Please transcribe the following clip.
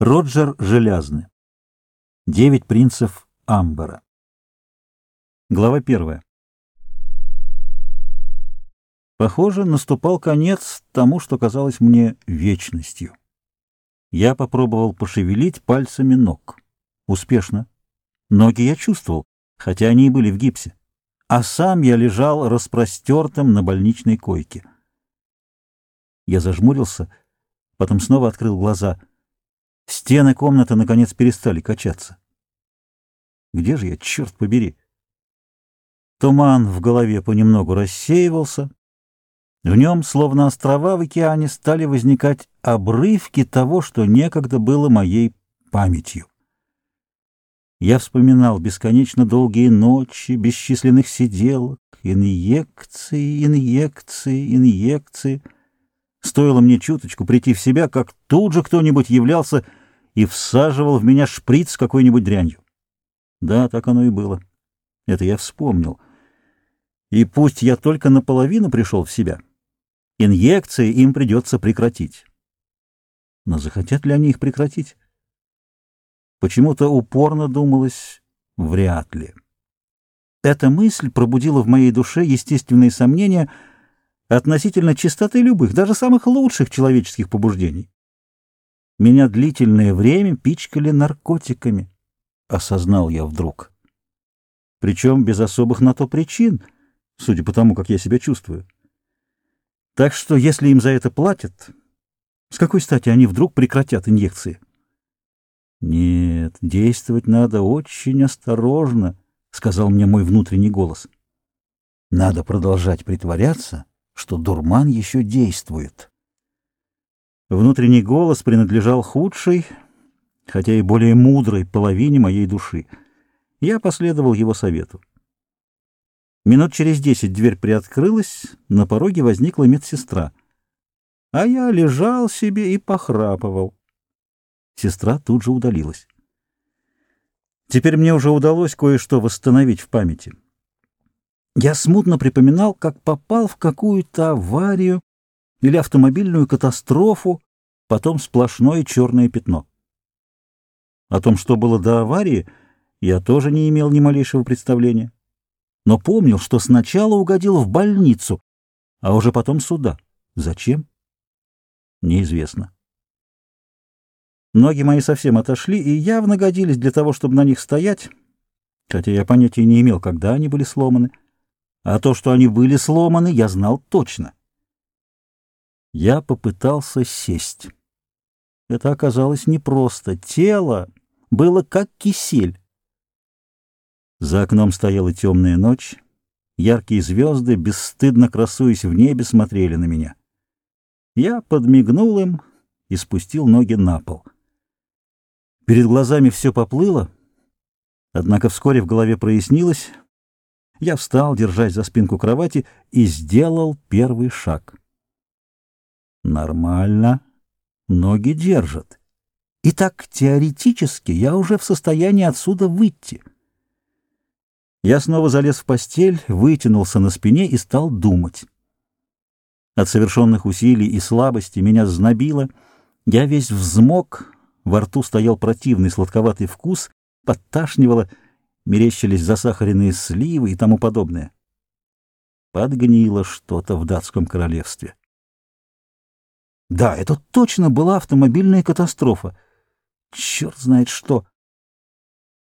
Роджер Желязный. Девять принцев Амбара. Глава первая. Похоже, наступал конец тому, что казалось мне вечностью. Я попробовал пошевелить пальцами ног. Успешно. Ноги я чувствовал, хотя они и были в гипсе. А сам я лежал распростертым на больничной койке. Я зажмурился, потом снова открыл глаза — Стены комнаты, наконец, перестали качаться. Где же я, черт побери? Туман в голове понемногу рассеивался. В нем, словно острова в океане, стали возникать обрывки того, что некогда было моей памятью. Я вспоминал бесконечно долгие ночи, бесчисленных сиделок, инъекции, инъекции, инъекции. Стоило мне чуточку прийти в себя, как тут же кто-нибудь являлся и всаживал в меня шприц с какой-нибудь дрянью. Да, так оно и было. Это я вспомнил. И пусть я только наполовину пришел в себя, инъекции им придется прекратить. Но захотят ли они их прекратить? Почему-то упорно думалось «вряд ли». Эта мысль пробудила в моей душе естественные сомнения относительно чистоты любых, даже самых лучших человеческих побуждений. Меня длительное время пичкали наркотиками, осознал я вдруг. Причем без особых на то причин, судя по тому, как я себя чувствую. Так что, если им за это платят, с какой стати они вдруг прекратят инъекции? Нет, действовать надо очень осторожно, сказал мне мой внутренний голос. Надо продолжать притворяться, что дурман еще действует. Внутренний голос принадлежал худшей, хотя и более мудрой половине моей души. Я последовал его совету. Минут через десять дверь приоткрылась, на пороге возникла медсестра. А я лежал себе и похрапывал. Сестра тут же удалилась. Теперь мне уже удалось кое-что восстановить в памяти. Я смутно припоминал, как попал в какую-то аварию или автомобильную катастрофу, потом сплошное черное пятно. О том, что было до аварии, я тоже не имел ни малейшего представления. Но помнил, что сначала угодил в больницу, а уже потом сюда. Зачем? Неизвестно. Ноги мои совсем отошли и явно годились для того, чтобы на них стоять, хотя я понятия не имел, когда они были сломаны. А то, что они были сломаны, я знал точно. Я попытался сесть. Это оказалось непросто. Тело было как кисель. За окном стояла темная ночь. Яркие звезды, бесстыдно красуясь в небе, смотрели на меня. Я подмигнул им и спустил ноги на пол. Перед глазами все поплыло, однако вскоре в голове прояснилось. Я встал, держась за спинку кровати, и сделал первый шаг. Нормально. Ноги держат. Итак, теоретически я уже в состоянии отсюда выйти. Я снова залез в постель, вытянулся на спине и стал думать. От совершенных усилий и слабости меня знобило. Я весь взмок, во рту стоял противный сладковатый вкус, подташнивало, мерещились засахаренные сливы и тому подобное. Подгнило что-то в датском королевстве. Да, это точно была автомобильная катастрофа. Черт знает что.